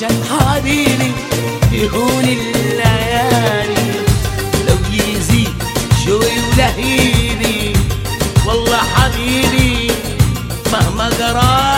عشان حبيبي يهون الليالي. لو يزيد شوي ولهيبي والله حبيبي مهما قرار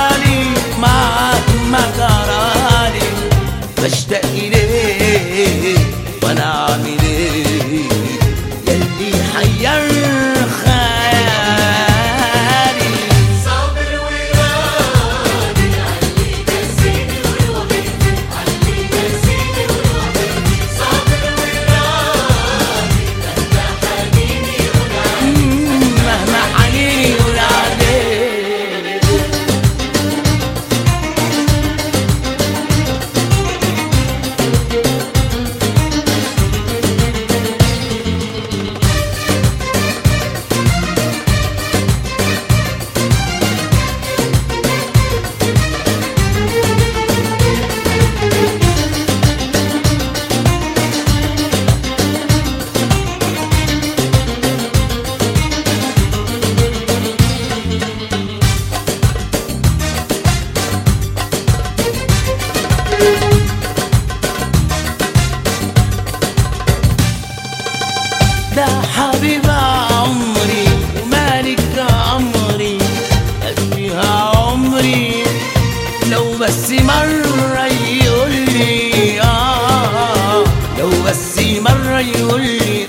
بس مرة يقول لي آه لو بس مرة يقول لي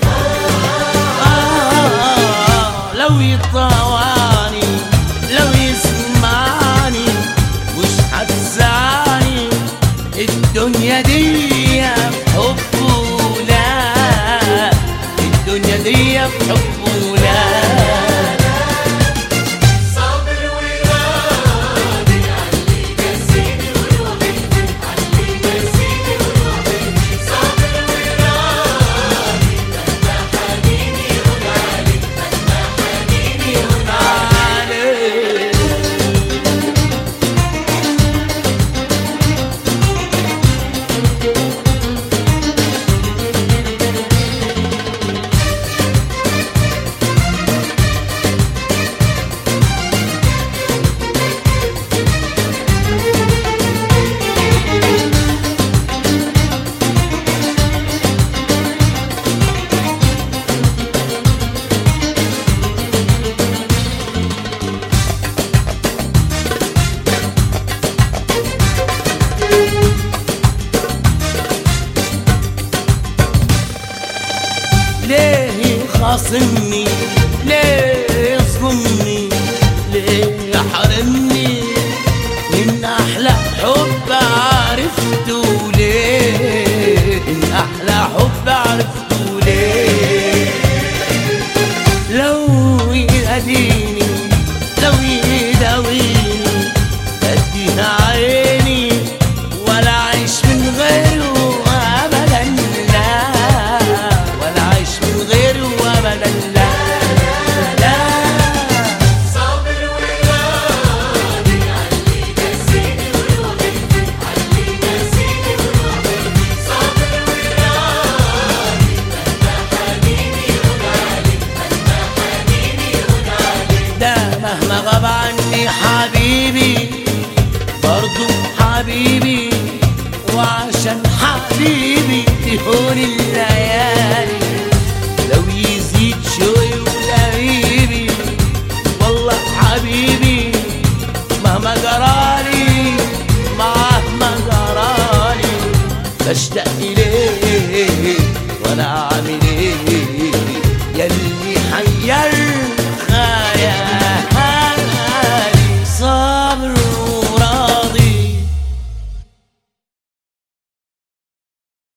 آه, آه لو يطواني لو يسمعني مش هتزعلني الدنيا دي في حب ولا الدنيا دي في حب خاصمني ليه يصدمني ليه؟ حبيبي تهون الليالي. لو يزيد شوي ولعيبي والله حبيبي مهما جرالي مهما جرالي بشتاق إليه وأنا أعمل إيه؟ يلي حيرني